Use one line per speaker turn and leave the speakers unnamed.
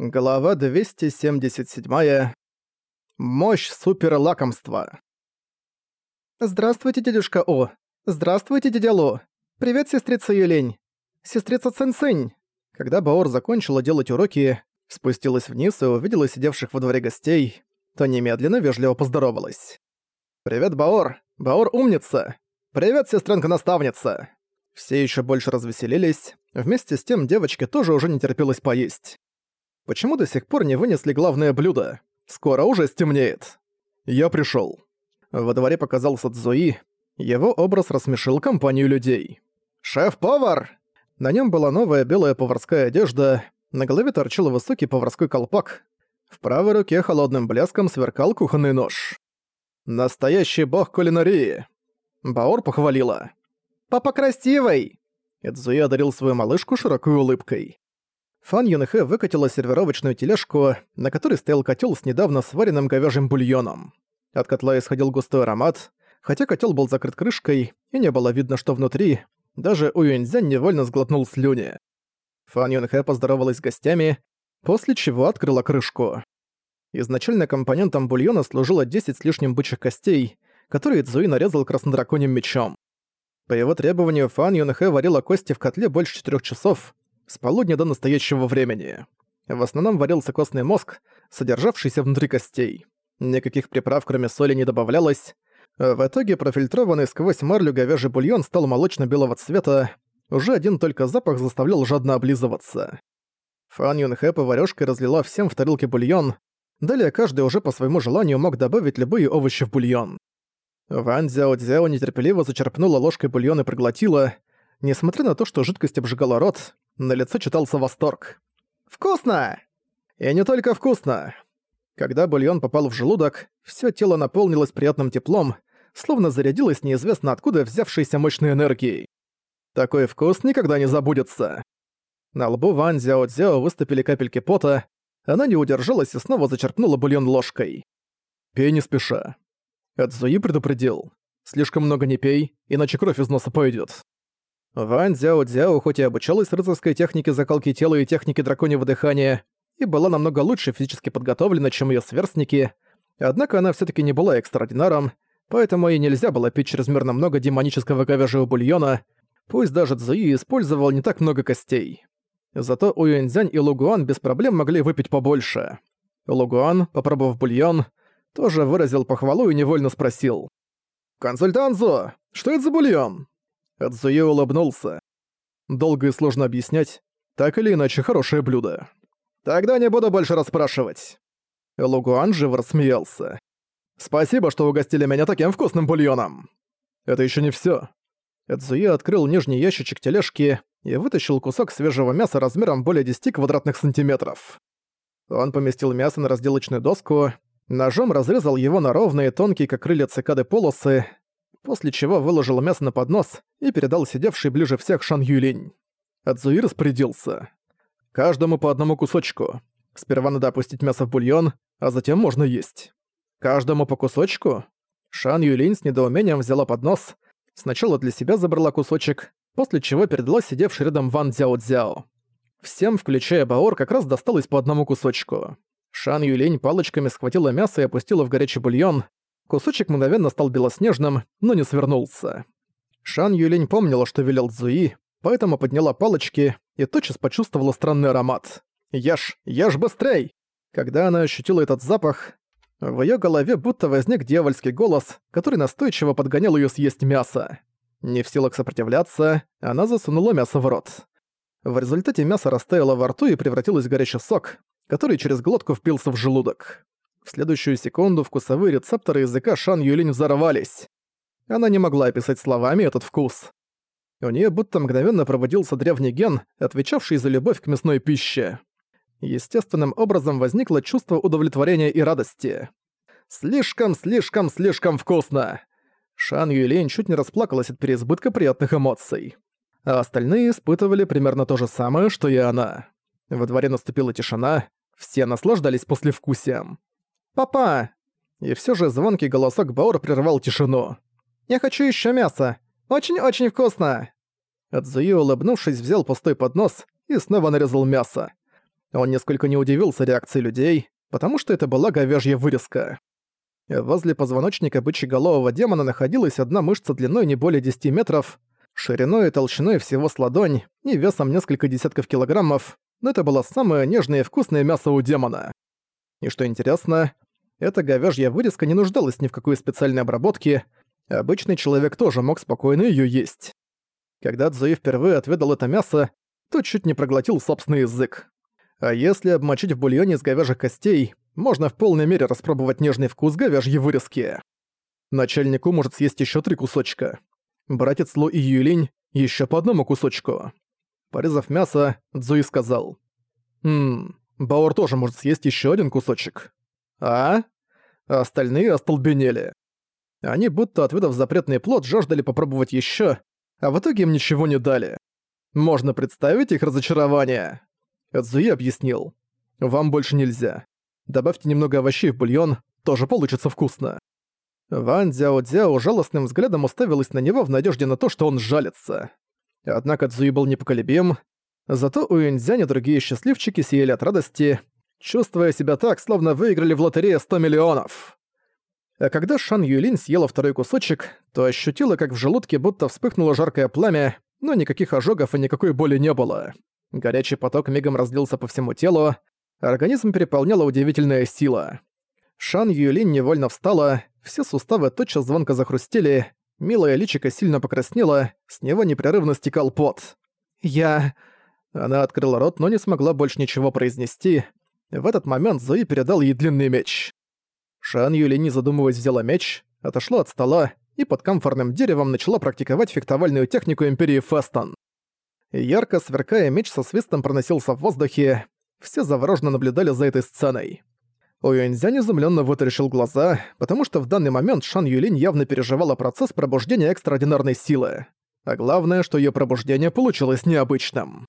Глава 277. Мощь суперлакомства.
«Здравствуйте, дядюшка О! Здравствуйте, дядя Ло! Привет, сестрица Юлень! Сестрица Цинцинь!»
Когда Баор закончила делать уроки, спустилась вниз и увидела сидевших во дворе гостей, то немедленно вежливо поздоровалась. «Привет, Баор! Баор умница! Привет, сестренка-наставница!» Все еще больше развеселились, вместе с тем девочке тоже уже не терпелось поесть. Почему до сих пор не вынесли главное блюдо? Скоро уже стемнеет. Я пришёл. Во дворе показался Цзуи. Его образ рассмешил компанию людей. «Шеф-повар!» На нём была новая белая поварская одежда, на голове торчал высокий поварской колпак. В правой руке холодным блеском сверкал кухонный нож. «Настоящий бог кулинарии!» Баор похвалила.
«Папа красивый!»
Эдзуи одарил свою малышку широкой улыбкой. Фан Юнхэ выкатила сервировочную тележку, на которой стоял котел с недавно сваренным говяжьим бульоном. От котла исходил густой аромат, хотя котел был закрыт крышкой, и не было видно, что внутри, даже Уюньцзянь невольно сглотнул слюни. Фан Юнхэ поздоровалась с гостями, после чего открыла крышку. Изначально компонентом бульона служило 10 с лишним бычьих костей, которые Цзуи нарезал краснодраконьим мечом. По его требованию Фан Юнхэ варила кости в котле больше 4 часов, с полудня до настоящего времени. В основном варился костный мозг, содержавшийся внутри костей. Никаких приправ, кроме соли, не добавлялось. В итоге профильтрованный сквозь марлю говяжий бульон стал молочно-белого цвета, уже один только запах заставлял жадно облизываться. Фан Юнхэ поварёшкой разлила всем в тарелке бульон, далее каждый уже по своему желанию мог добавить любые овощи в бульон. Ван Цзяо Цзяо нетерпеливо зачерпнула ложкой бульон и проглотила. Несмотря на то, что жидкость обжигала рот, на лице читался восторг. «Вкусно!» И не только вкусно. Когда бульон попал в желудок, все тело наполнилось приятным теплом, словно зарядилось неизвестно откуда взявшейся мощной энергией. Такой вкус никогда не забудется. На лбу Ван Зяо Цзяо выступили капельки пота, она не удержалась и снова зачерпнула бульон ложкой. «Пей не спеша». Эдзуи предупредил. «Слишком много не пей, иначе кровь из носа пойдет. Вань Цзяо Цзяо хоть и обучалась рыцарской технике закалки тела и технике драконьего дыхания, и была намного лучше физически подготовлена, чем ее сверстники, однако она все таки не была экстраординаром, поэтому ей нельзя было пить чрезмерно много демонического говяжьего бульона, пусть даже Цзуи использовал не так много костей. Зато Уюньцзянь и Лугуан без проблем могли выпить побольше. Лугуан, попробовав бульон, тоже выразил похвалу и невольно спросил. «Консультанзо, что это за бульон?» Эдзуе улыбнулся. Долго и сложно объяснять, так или иначе хорошее блюдо. Тогда не буду больше расспрашивать. Лугуан живо рассмеялся. Спасибо, что угостили меня таким вкусным бульоном. Это еще не все. Эдзуе открыл нижний ящичек тележки и вытащил кусок свежего мяса размером более 10 квадратных сантиметров. Он поместил мясо на разделочную доску, ножом разрезал его на ровные, тонкие, как крылья цикады, полосы, после чего выложил мясо на поднос и передал сидевший ближе всех Шан Юлинь. Адзуи распорядился. «Каждому по одному кусочку. Сперва надо опустить мясо в бульон, а затем можно есть. Каждому по кусочку?» Шан Юлинь с недоумением взяла поднос, сначала для себя забрала кусочек, после чего передала сидевший рядом Ван Цзяо Цзяо. Всем, включая Баор, как раз досталось по одному кусочку. Шан Юлинь палочками схватила мясо и опустила в горячий бульон, Кусочек мгновенно стал белоснежным, но не свернулся. Шан Юлинь помнила, что велел Цзуи, поэтому подняла палочки и тотчас почувствовала странный аромат. «Ешь! Ешь быстрей!» Когда она ощутила этот запах, в её голове будто возник дьявольский голос, который настойчиво подгонял её съесть мясо. Не в силах сопротивляться, она засунула мясо в рот. В результате мясо растаяло во рту и превратилось в горячий сок, который через глотку впился в желудок. В следующую секунду вкусовые рецепторы языка Шан Юлинь взорвались. Она не могла описать словами этот вкус. У нее будто мгновенно пробудился древний ген, отвечавший за любовь к мясной пище. Естественным образом возникло чувство удовлетворения и радости. «Слишком, слишком, слишком вкусно!» Шан Юлинь чуть не расплакалась от переизбытка приятных эмоций. А остальные испытывали примерно то же самое, что и она. Во дворе наступила тишина, все наслаждались послевкусием. «Папа!» И все же звонкий голосок Баур прервал тишину. «Я хочу еще мяса! Очень-очень вкусно!» Адзуи, улыбнувшись, взял пустой поднос и снова нарезал мясо. Он несколько не удивился реакции людей, потому что это была говяжья вырезка. Возле позвоночника бычьеголового демона находилась одна мышца длиной не более 10 метров, шириной и толщиной всего с ладонь и весом несколько десятков килограммов, но это было самое нежное и вкусное мясо у демона. И что интересно, эта говяжья вырезка не нуждалась ни в какой специальной обработке, обычный человек тоже мог спокойно её есть. Когда Цзуи впервые отведал это мясо, то чуть не проглотил собственный язык. А если обмочить в бульоне из говяжьих костей, можно в полной мере распробовать нежный вкус говяжьей вырезки. Начальнику может съесть еще три кусочка. Братец Лу и Юлинь еще по одному кусочку. Порезав мясо, Цзуи сказал. «Ммм, Бауэр тоже может съесть еще один кусочек». «А?» Остальные остолбенели. Они, будто отведав запретный плод, жаждали попробовать еще, а в итоге им ничего не дали. Можно представить их разочарование. Цзуи объяснил. «Вам больше нельзя. Добавьте немного овощей в бульон, тоже получится вкусно». Ван Дзяо Дзяо жалостным взглядом уставилась на него в надежде на то, что он жалится. Однако Цзуи был непоколебим, зато у Юньцзянь и другие счастливчики сияли от радости, чувствуя себя так, словно выиграли в лотерее 100 миллионов. А когда Шан Юлин съела второй кусочек, то ощутила, как в желудке будто вспыхнуло жаркое пламя, но никаких ожогов и никакой боли не было. Горячий поток мигом разлился по всему телу, организм переполняла удивительная сила. Шан Юлин невольно встала, все суставы тотчас звонко захрустели, милая личико сильно покраснела, с него непрерывно стекал пот. «Я...» Она открыла рот, но не смогла больше ничего произнести. В этот момент Зои передал ей длинный меч. Шан Юлин, не задумываясь, взяла меч, отошла от стола и под камфорным деревом начала практиковать фехтовальную технику Империи Фестон. Ярко сверкая, меч со свистом проносился в воздухе, все завороженно наблюдали за этой сценой. Уюньзянь изумленно вытаращил глаза, потому что в данный момент Шан Юлинь явно переживала процесс пробуждения экстраординарной силы. А главное, что ее пробуждение получилось необычным.